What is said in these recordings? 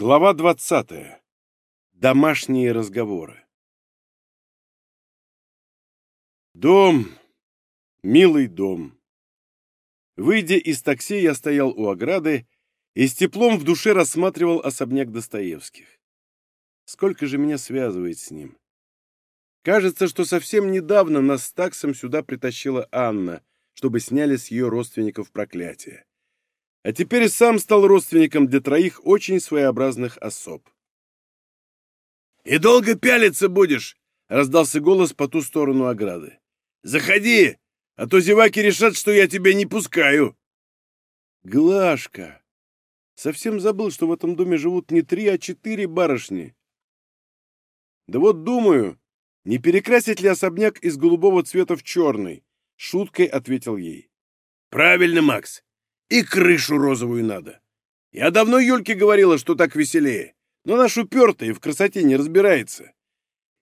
Глава 20. Домашние разговоры. Дом. Милый дом. Выйдя из такси, я стоял у ограды и с теплом в душе рассматривал особняк Достоевских. Сколько же меня связывает с ним? Кажется, что совсем недавно нас с таксом сюда притащила Анна, чтобы сняли с ее родственников проклятие а теперь сам стал родственником для троих очень своеобразных особ. «И долго пялиться будешь?» — раздался голос по ту сторону ограды. «Заходи, а то зеваки решат, что я тебя не пускаю». «Глашка! Совсем забыл, что в этом доме живут не три, а четыре барышни. Да вот думаю, не перекрасить ли особняк из голубого цвета в черный?» — шуткой ответил ей. «Правильно, Макс. И крышу розовую надо. Я давно Юльке говорила, что так веселее, но наш упертый в красоте не разбирается.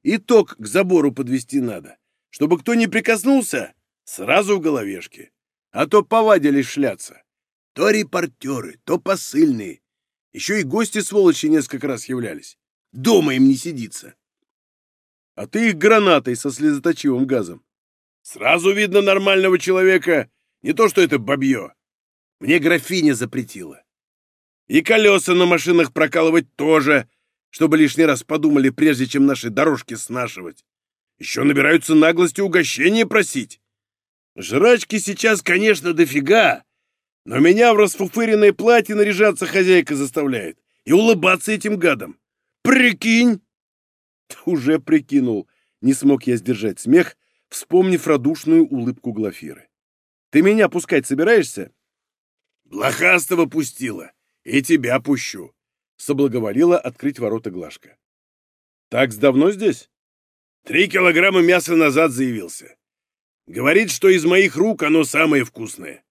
И ток к забору подвести надо, чтобы кто не прикоснулся, сразу в головешке. А то повадились шляться. То репортеры, то посыльные. Еще и гости сволочи несколько раз являлись. Дома им не сидится. А ты их гранатой со слезоточивым газом. Сразу видно нормального человека, не то что это бабье. Мне графиня запретила. И колеса на машинах прокалывать тоже, чтобы лишний раз подумали, прежде чем наши дорожки снашивать. Еще набираются наглости угощения просить. Жрачки сейчас, конечно, дофига, но меня в расфуфыренное платье наряжаться хозяйка заставляет и улыбаться этим гадам. Прикинь! Уже прикинул. Не смог я сдержать смех, вспомнив радушную улыбку Глафиры. Ты меня пускать собираешься? Блохастого пустила, и тебя пущу, — соблаговолила открыть ворота Глашка. Так давно здесь? Три килограмма мяса назад заявился. Говорит, что из моих рук оно самое вкусное.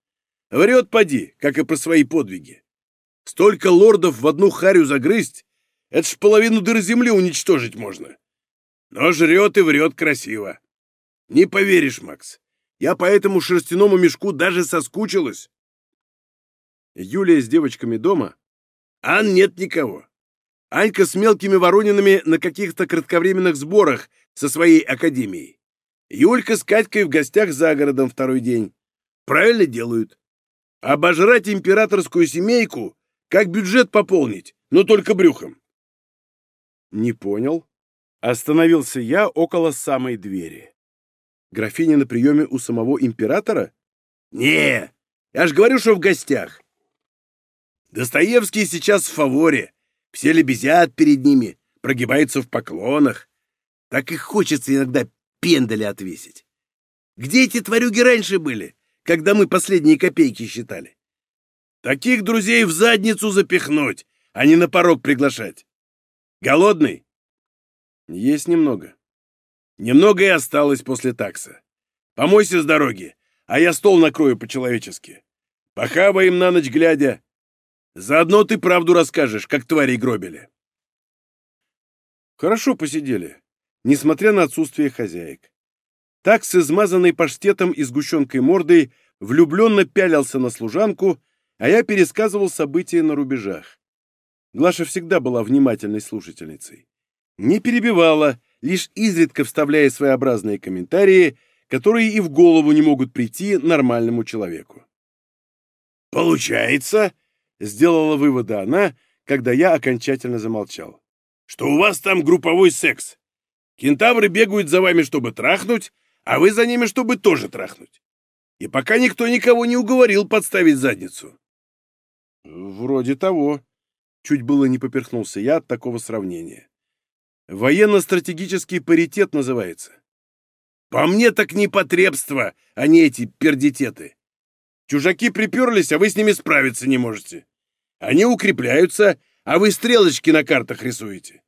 Врет поди, как и про свои подвиги. Столько лордов в одну харю загрызть, это ж половину дыр земли уничтожить можно. Но жрет и врет красиво. Не поверишь, Макс, я по этому шерстяному мешку даже соскучилась. Юлия с девочками дома? Ан нет никого. Анька с мелкими Воронинами на каких-то кратковременных сборах со своей академией. Юлька с Катькой в гостях за городом второй день. Правильно делают. Обожрать императорскую семейку, как бюджет пополнить, но только брюхом. Не понял. Остановился я около самой двери. Графиня на приеме у самого императора? Не, я ж говорю, что в гостях. Достоевский сейчас в фаворе. Все лебезят перед ними, прогибаются в поклонах. Так и хочется иногда пендали отвесить. Где эти тварюги раньше были, когда мы последние копейки считали? Таких друзей в задницу запихнуть, а не на порог приглашать. Голодный? Есть немного. Немного и осталось после такса. Помойся с дороги, а я стол накрою по-человечески. Похаваем на ночь глядя, Заодно ты правду расскажешь, как твари гробили. Хорошо посидели, несмотря на отсутствие хозяек. Так с измазанной паштетом и сгущенкой мордой влюбленно пялился на служанку, а я пересказывал события на рубежах. Глаша всегда была внимательной слушательницей. Не перебивала, лишь изредка вставляя своеобразные комментарии, которые и в голову не могут прийти нормальному человеку. «Получается, Сделала выводы она, когда я окончательно замолчал. «Что у вас там групповой секс? Кентавры бегают за вами, чтобы трахнуть, а вы за ними, чтобы тоже трахнуть. И пока никто никого не уговорил подставить задницу». «Вроде того». Чуть было не поперхнулся я от такого сравнения. «Военно-стратегический паритет называется». «По мне так непотребство, а не эти пердитеты. Чужаки приперлись, а вы с ними справиться не можете. Они укрепляются, а вы стрелочки на картах рисуете.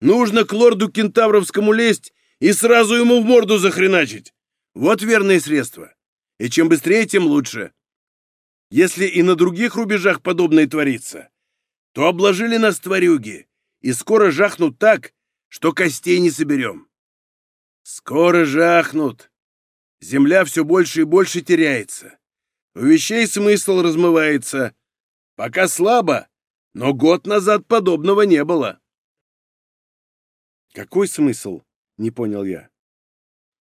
Нужно к лорду Кентавровскому лезть и сразу ему в морду захреначить. Вот верное средство. И чем быстрее, тем лучше. Если и на других рубежах подобное творится, то обложили нас тварюги, и скоро жахнут так, что костей не соберем. Скоро жахнут. Земля все больше и больше теряется. У вещей смысл размывается. Пока слабо, Но год назад подобного не было. Какой смысл? Не понял я.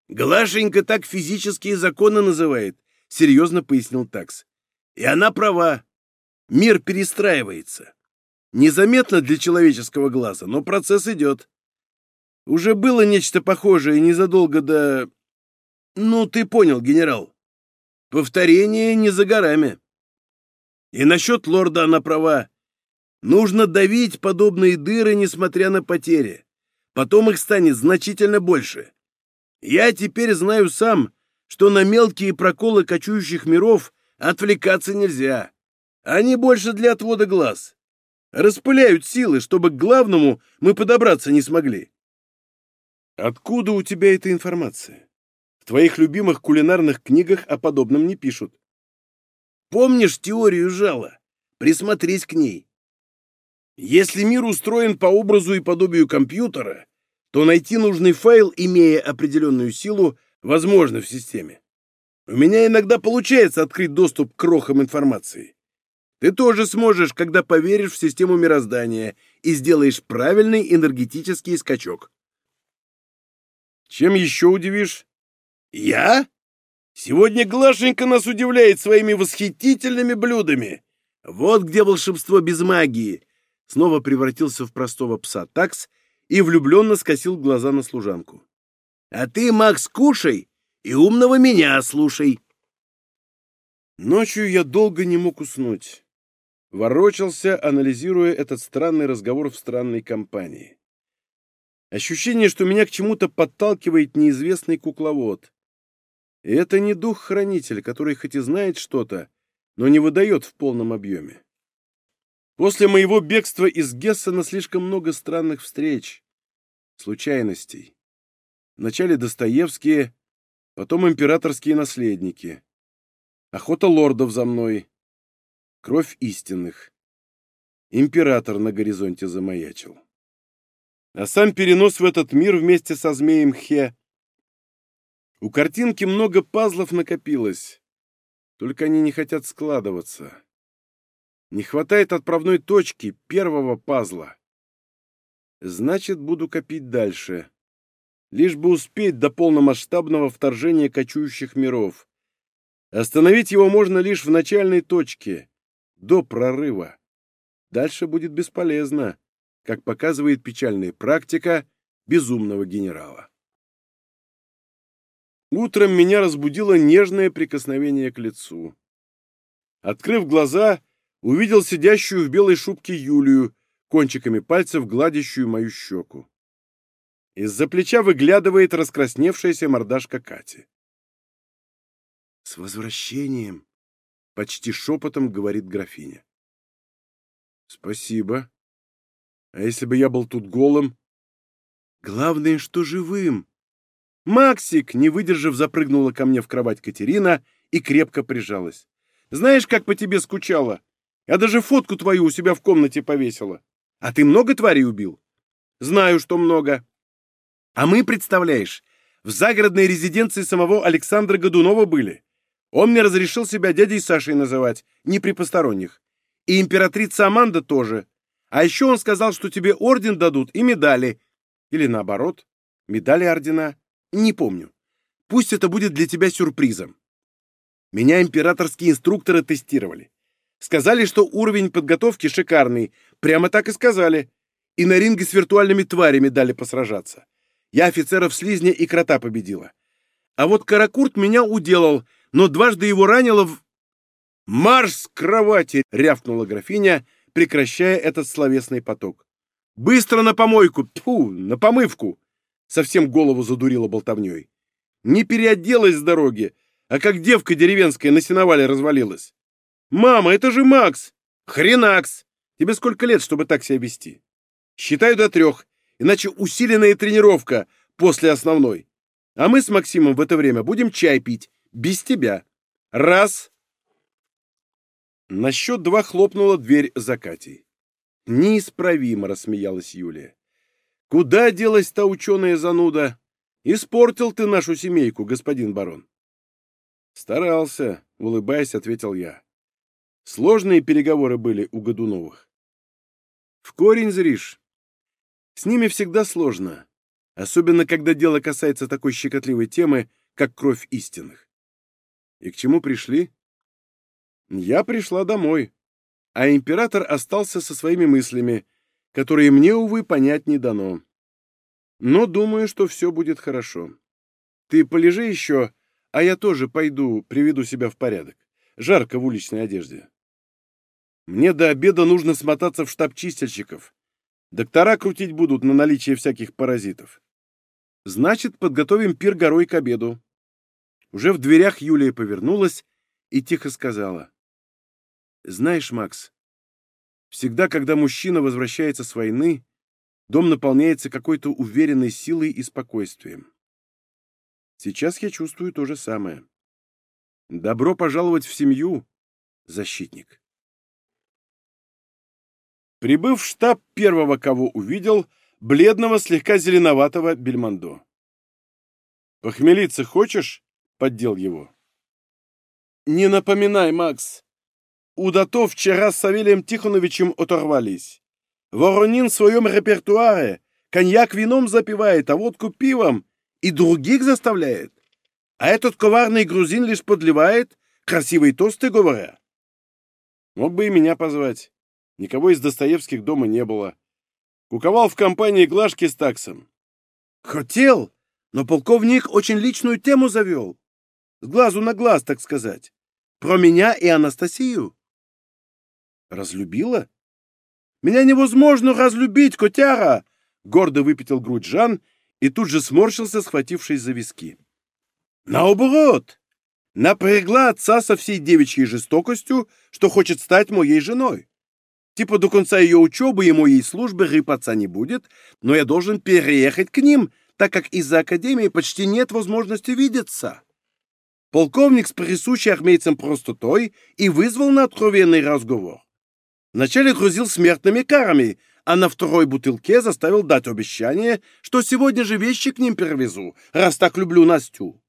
Глашенька так физические законы называет, серьезно пояснил Такс. И она права. Мир перестраивается. Незаметно для человеческого глаза, но процесс идет. Уже было нечто похожее незадолго до... Ну, ты понял, генерал. Повторение не за горами. И насчет лорда она права. Нужно давить подобные дыры, несмотря на потери. Потом их станет значительно больше. Я теперь знаю сам, что на мелкие проколы кочующих миров отвлекаться нельзя. Они больше для отвода глаз. Распыляют силы, чтобы к главному мы подобраться не смогли. Откуда у тебя эта информация? В твоих любимых кулинарных книгах о подобном не пишут. Помнишь теорию жала? Присмотрись к ней. Если мир устроен по образу и подобию компьютера, то найти нужный файл, имея определенную силу, возможно в системе. У меня иногда получается открыть доступ к крохам информации. Ты тоже сможешь, когда поверишь в систему мироздания и сделаешь правильный энергетический скачок. Чем еще удивишь? Я? Сегодня Глашенька нас удивляет своими восхитительными блюдами. Вот где волшебство без магии. Снова превратился в простого пса такс и влюбленно скосил глаза на служанку. А ты, Макс, кушай и умного меня слушай. Ночью я долго не мог уснуть. Ворочался, анализируя этот странный разговор в странной компании. Ощущение, что меня к чему-то подталкивает неизвестный кукловод. И это не дух-хранитель, который хоть и знает что-то, но не выдает в полном объеме. После моего бегства из Гессена слишком много странных встреч, случайностей. Вначале Достоевские, потом императорские наследники. Охота лордов за мной. Кровь истинных. Император на горизонте замаячил. А сам перенос в этот мир вместе со змеем Хе. У картинки много пазлов накопилось. Только они не хотят складываться. Не хватает отправной точки, первого пазла. Значит, буду копить дальше. Лишь бы успеть до полномасштабного вторжения кочующих миров. Остановить его можно лишь в начальной точке, до прорыва. Дальше будет бесполезно как показывает печальная практика безумного генерала. Утром меня разбудило нежное прикосновение к лицу. Открыв глаза, увидел сидящую в белой шубке Юлию, кончиками пальцев гладящую мою щеку. Из-за плеча выглядывает раскрасневшаяся мордашка Кати. «С возвращением!» — почти шепотом говорит графиня. «Спасибо», а если бы я был тут голым? Главное, что живым. Максик, не выдержав, запрыгнула ко мне в кровать Катерина и крепко прижалась. Знаешь, как по тебе скучала? Я даже фотку твою у себя в комнате повесила. А ты много тварей убил? Знаю, что много. А мы, представляешь, в загородной резиденции самого Александра Годунова были. Он мне разрешил себя дядей Сашей называть, не при посторонних. И императрица Аманда тоже. А еще он сказал, что тебе орден дадут и медали. Или наоборот, медали ордена. Не помню. Пусть это будет для тебя сюрпризом. Меня императорские инструкторы тестировали. Сказали, что уровень подготовки шикарный. Прямо так и сказали. И на ринге с виртуальными тварями дали посражаться. Я офицеров слизня и крота победила. А вот Каракурт меня уделал, но дважды его ранило в... «Марш с кровати!» — рявкнула графиня — прекращая этот словесный поток. «Быстро на помойку! Тьфу, на помывку!» Совсем голову задурила болтовней. Не переоделась с дороги, а как девка деревенская на сеновале развалилась. «Мама, это же Макс!» «Хренакс! Тебе сколько лет, чтобы так себя вести?» «Считаю до трех, иначе усиленная тренировка после основной. А мы с Максимом в это время будем чай пить, без тебя. Раз, на счет два хлопнула дверь за Катей. Неисправимо рассмеялась Юлия. Куда делась та ученая зануда? Испортил ты нашу семейку, господин барон. Старался, улыбаясь, ответил я. Сложные переговоры были у Годуновых. В корень зришь. С ними всегда сложно, особенно когда дело касается такой щекотливой темы, как кровь истинных. И к чему пришли? Я пришла домой, а император остался со своими мыслями, которые мне, увы, понять не дано. Но думаю, что все будет хорошо. Ты полежи еще, а я тоже пойду, приведу себя в порядок. Жарко в уличной одежде. Мне до обеда нужно смотаться в штаб чистильщиков. Доктора крутить будут на наличие всяких паразитов. Значит, подготовим пир горой к обеду. Уже в дверях Юлия повернулась и тихо сказала. Знаешь, Макс, всегда, когда мужчина возвращается с войны, дом наполняется какой-то уверенной силой и спокойствием. Сейчас я чувствую то же самое. Добро пожаловать в семью, защитник. Прибыв в штаб, первого, кого увидел, бледного, слегка зеленоватого Бельмондо. «Похмелиться хочешь?» — поддел его. «Не напоминай, Макс. У Дато вчера с Савелием Тихоновичем оторвались. Воронин в своем репертуаре коньяк вином запивает, а водку пивом, и других заставляет. А этот коварный грузин лишь подливает, красивые тосты говоря. Мог бы и меня позвать. Никого из Достоевских дома не было. Куковал в компании Глашки с таксом. Хотел, но полковник очень личную тему завел. С глазу на глаз, так сказать. Про меня и Анастасию. Разлюбила? Меня невозможно разлюбить, котяра! Гордо выпятил грудь Жан и тут же сморщился, схватившись за виски. Наоборот, напрягла отца со всей девичьей жестокостью, что хочет стать моей женой. Типа до конца ее учебы и моей службы рыпаться не будет, но я должен переехать к ним, так как из-за академии почти нет возможности видеться. Полковник с присущей армейцам простотой и вызвал на откровенный разговор. Вначале грузил смертными карами, а на второй бутылке заставил дать обещание, что сегодня же вещи к ним перевезу, раз так люблю Настю.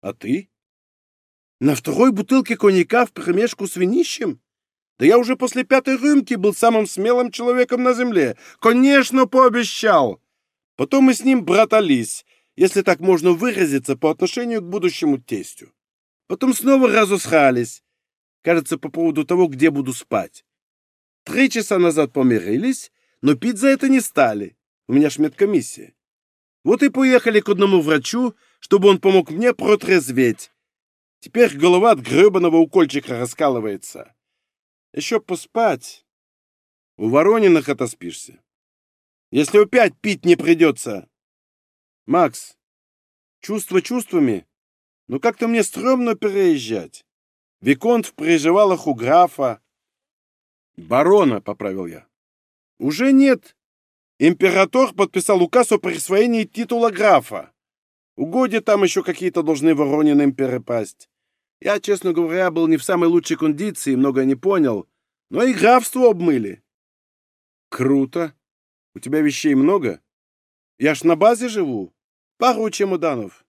А ты? На второй бутылке коньяка в промежку с винищем? Да я уже после пятой рюмки был самым смелым человеком на земле. Конечно, пообещал. Потом мы с ним братались, если так можно выразиться, по отношению к будущему тестю. Потом снова разусрались. Кажется, по поводу того, где буду спать. Три часа назад помирились, но пить за это не стали. У меня ж медкомиссия. Вот и поехали к одному врачу, чтобы он помог мне протрезветь. Теперь голова от гребаного укольчика раскалывается. Еще поспать. У Ворониных отоспишься. Если опять пить не придется. Макс, чувства чувствами, но как-то мне стрёмно переезжать. Виконт в приживалах у графа. Барона, поправил я. Уже нет. Император подписал указ о присвоении титула графа. Угодья там еще какие-то должны Ворониным перепасть. Я, честно говоря, был не в самой лучшей кондиции, много не понял, но и графство обмыли. Круто. У тебя вещей много? Я ж на базе живу. Пару чемоданов.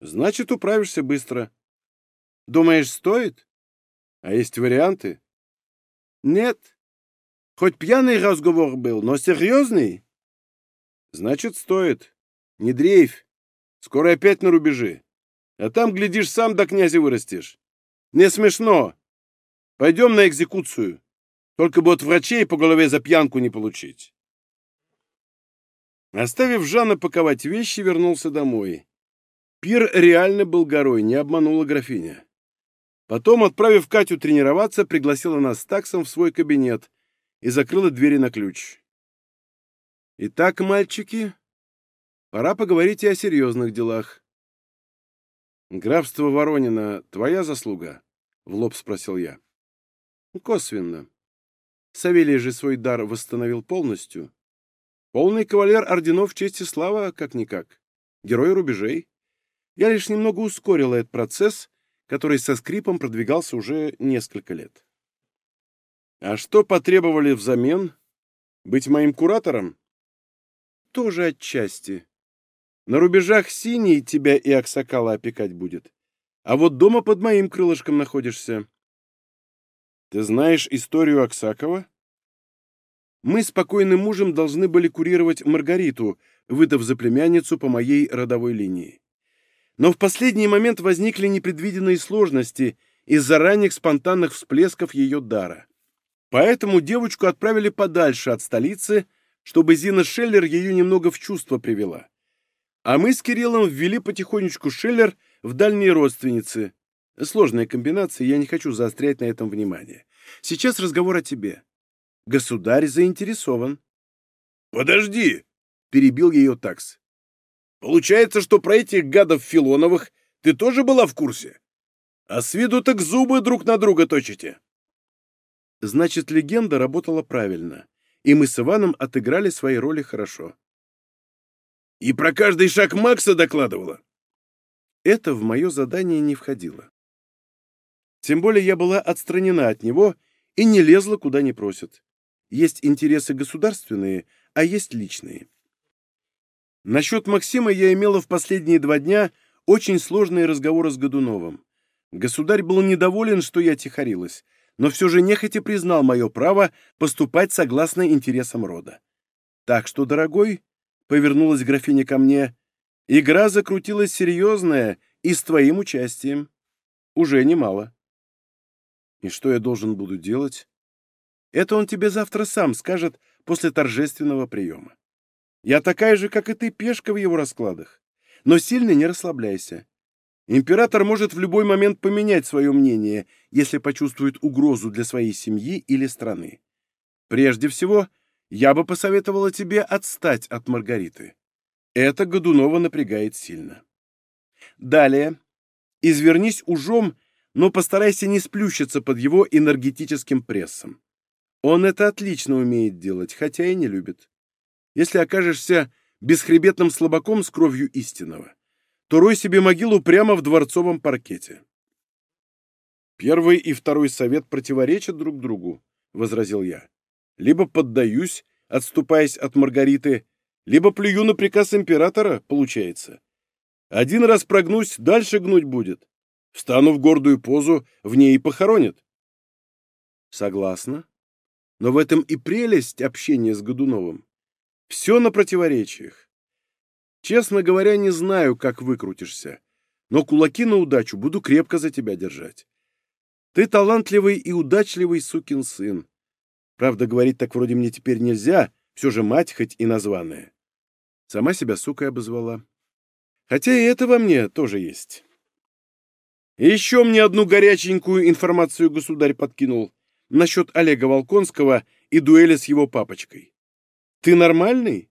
Значит, управишься быстро. Думаешь, стоит? А есть варианты? Нет. Хоть пьяный разговор был, но серьезный. Значит, стоит. Не дрейфь. Скоро опять на рубеже. А там, глядишь, сам до князя вырастешь. Не смешно. Пойдем на экзекуцию. Только бы от врачей по голове за пьянку не получить. Оставив Жанна паковать вещи, вернулся домой. Пир реально был горой, не обманула графиня. Потом, отправив Катю тренироваться, пригласила нас с таксом в свой кабинет и закрыла двери на ключ. «Итак, мальчики, пора поговорить и о серьезных делах. «Графство Воронина — твоя заслуга?» — в лоб спросил я. «Косвенно. Савелий же свой дар восстановил полностью. Полный кавалер орденов чести слава, как-никак. Герой рубежей. Я лишь немного ускорил этот процесс, который со скрипом продвигался уже несколько лет. А что потребовали взамен? Быть моим куратором? Тоже отчасти. На рубежах синий тебя и Аксакала опекать будет. А вот дома под моим крылышком находишься. Ты знаешь историю Аксакова? Мы с покойным мужем должны были курировать Маргариту, выдав за племянницу по моей родовой линии. Но в последний момент возникли непредвиденные сложности из-за ранних спонтанных всплесков ее дара. Поэтому девочку отправили подальше от столицы, чтобы Зина Шеллер ее немного в чувство привела. А мы с Кириллом ввели потихонечку Шеллер в дальние родственницы. Сложная комбинация, я не хочу заострять на этом внимание. Сейчас разговор о тебе. Государь заинтересован. «Подожди!» — перебил ее такс. Получается, что про этих гадов Филоновых ты тоже была в курсе? А с виду так зубы друг на друга точите. Значит, легенда работала правильно, и мы с Иваном отыграли свои роли хорошо. И про каждый шаг Макса докладывала? Это в мое задание не входило. Тем более я была отстранена от него и не лезла, куда не просят. Есть интересы государственные, а есть личные. Насчет Максима я имела в последние два дня очень сложные разговоры с Годуновым. Государь был недоволен, что я тихорилась, но все же нехотя признал мое право поступать согласно интересам рода. Так что, дорогой, — повернулась графиня ко мне, — игра закрутилась серьезная и с твоим участием. Уже немало. И что я должен буду делать? Это он тебе завтра сам скажет после торжественного приема. Я такая же, как и ты, пешка в его раскладах. Но сильно не расслабляйся. Император может в любой момент поменять свое мнение, если почувствует угрозу для своей семьи или страны. Прежде всего, я бы посоветовала тебе отстать от Маргариты. Это Годунова напрягает сильно. Далее. Извернись ужом, но постарайся не сплющиться под его энергетическим прессом. Он это отлично умеет делать, хотя и не любит. Если окажешься бесхребетным слабаком с кровью истинного, то рой себе могилу прямо в дворцовом паркете. Первый и второй совет противоречат друг другу, — возразил я. Либо поддаюсь, отступаясь от Маргариты, либо плюю на приказ императора, получается. Один раз прогнусь, дальше гнуть будет. Встану в гордую позу, в ней и похоронят. Согласна. Но в этом и прелесть общения с Годуновым. Все на противоречиях. Честно говоря, не знаю, как выкрутишься, но кулаки на удачу буду крепко за тебя держать. Ты талантливый и удачливый сукин сын. Правда, говорить так вроде мне теперь нельзя, все же мать хоть и названная. Сама себя сукой обозвала. Хотя и это во мне тоже есть. Еще мне одну горяченькую информацию государь подкинул насчет Олега Волконского и дуэли с его папочкой. Ты нормальный?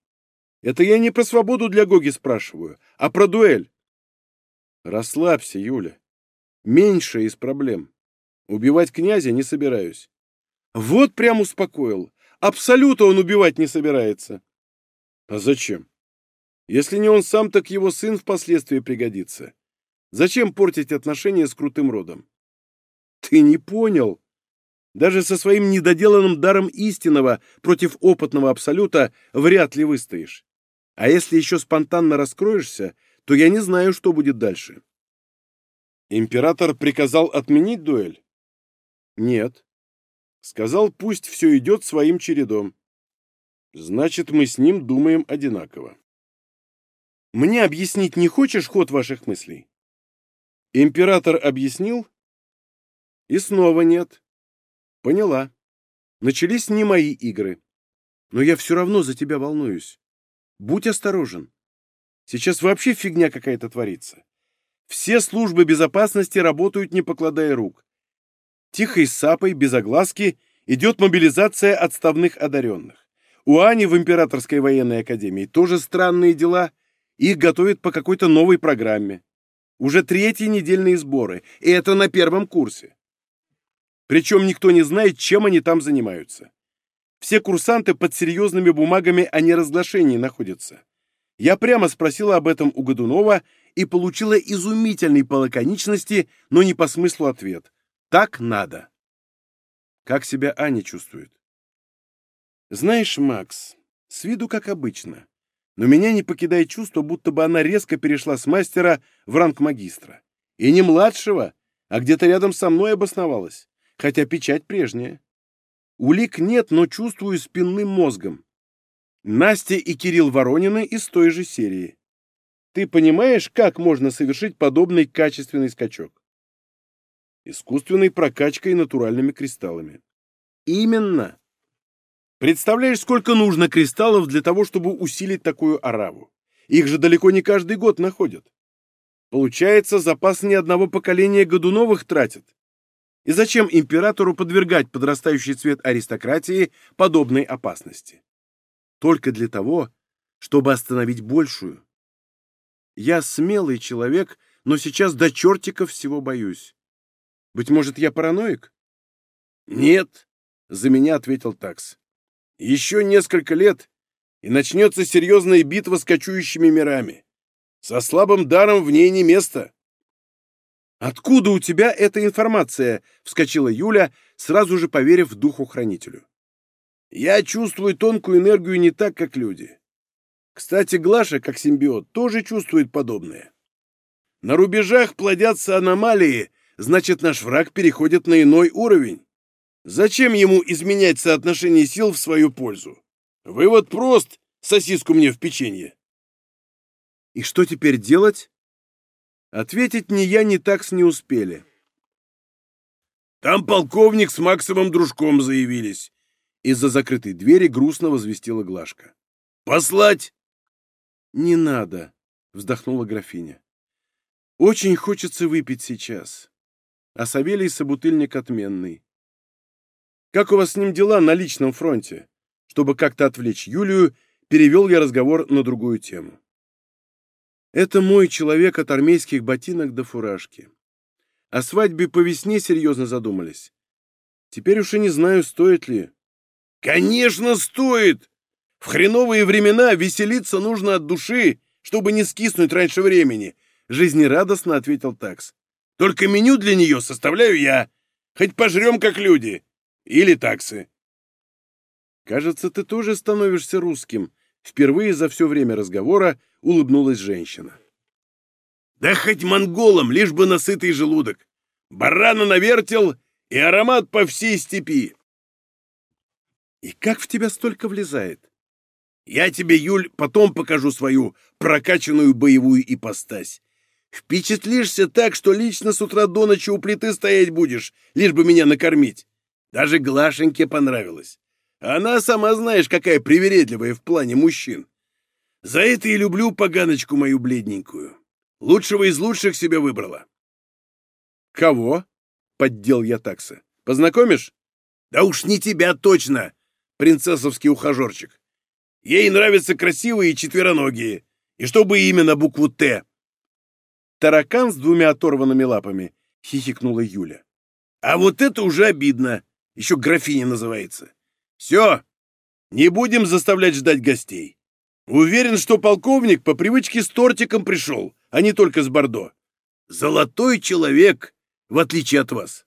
Это я не про свободу для Гоги спрашиваю, а про дуэль. Расслабься, Юля. Меньше из проблем. Убивать князя не собираюсь. Вот прям успокоил. Абсолютно он убивать не собирается. А зачем? Если не он сам, так его сын впоследствии пригодится. Зачем портить отношения с крутым родом? Ты не понял, даже со своим недоделанным даром истинного против опытного абсолюта вряд ли выстоишь. А если еще спонтанно раскроешься, то я не знаю, что будет дальше. Император приказал отменить дуэль? Нет. Сказал, пусть все идет своим чередом. Значит, мы с ним думаем одинаково. Мне объяснить не хочешь ход ваших мыслей? Император объяснил? И снова нет. Поняла. Начались не мои игры. Но я все равно за тебя волнуюсь. Будь осторожен. Сейчас вообще фигня какая-то творится. Все службы безопасности работают, не покладая рук. Тихой сапой, без огласки, идет мобилизация отставных одаренных. У Ани в Императорской военной академии тоже странные дела. Их готовят по какой-то новой программе. Уже третьи недельные сборы, и это на первом курсе. Причем никто не знает, чем они там занимаются. Все курсанты под серьезными бумагами о неразглашении находятся. Я прямо спросила об этом у Годунова и получила изумительный по лаконичности, но не по смыслу ответ. Так надо. Как себя Аня чувствует? Знаешь, Макс, с виду как обычно, но меня не покидает чувство, будто бы она резко перешла с мастера в ранг магистра. И не младшего, а где-то рядом со мной обосновалась хотя печать прежняя. Улик нет, но чувствую спинным мозгом. Настя и Кирилл Воронины из той же серии. Ты понимаешь, как можно совершить подобный качественный скачок? Искусственной прокачкой натуральными кристаллами. Именно. Представляешь, сколько нужно кристаллов для того, чтобы усилить такую ораву? Их же далеко не каждый год находят. Получается, запас ни одного поколения Годуновых тратят. И зачем императору подвергать подрастающий цвет аристократии подобной опасности? Только для того, чтобы остановить большую. Я смелый человек, но сейчас до чертиков всего боюсь. Быть может, я параноик? Нет, за меня ответил Такс. Еще несколько лет, и начнется серьезная битва с кочующими мирами. Со слабым даром в ней не место. «Откуда у тебя эта информация?» — вскочила Юля, сразу же поверив духу-хранителю. «Я чувствую тонкую энергию не так, как люди. Кстати, Глаша, как симбиот, тоже чувствует подобное. На рубежах плодятся аномалии, значит, наш враг переходит на иной уровень. Зачем ему изменять соотношение сил в свою пользу? Вывод прост, сосиску мне в печенье». «И что теперь делать?» Ответить ни я, ни такс не успели. «Там полковник с Максимом Дружком заявились!» Из-за закрытой двери грустно возвестила Глашка. «Послать?» «Не надо», — вздохнула графиня. «Очень хочется выпить сейчас. А Савелий собутыльник отменный. Как у вас с ним дела на личном фронте?» Чтобы как-то отвлечь Юлию, перевел я разговор на другую тему. Это мой человек от армейских ботинок до фуражки. О свадьбе по весне серьезно задумались. Теперь уж и не знаю, стоит ли. Конечно, стоит! В хреновые времена веселиться нужно от души, чтобы не скиснуть раньше времени, жизнерадостно ответил Такс. Только меню для нее составляю я. Хоть пожрем, как люди. Или таксы. Кажется, ты тоже становишься русским. Впервые за все время разговора улыбнулась женщина. Да хоть монголом, лишь бы насытый желудок. Барана навертел и аромат по всей степи. И как в тебя столько влезает? Я тебе, Юль, потом покажу свою прокачанную боевую ипостась. Впечатлишься так, что лично с утра до ночи у плиты стоять будешь, лишь бы меня накормить. Даже Глашеньке понравилось. Она сама знаешь, какая привередливая в плане мужчин. За это и люблю поганочку мою бледненькую. Лучшего из лучших себя выбрала. Кого? Поддел я такса. Познакомишь? Да уж не тебя точно, принцессовский ухажерчик. Ей нравятся красивые четвероногие. И чтобы именно букву «Т». Таракан с двумя оторванными лапами, хихикнула Юля. А вот это уже обидно. Еще графиня называется. Все, не будем заставлять ждать гостей. Уверен, что полковник по привычке с тортиком пришел, а не только с бордо. Золотой человек, в отличие от вас.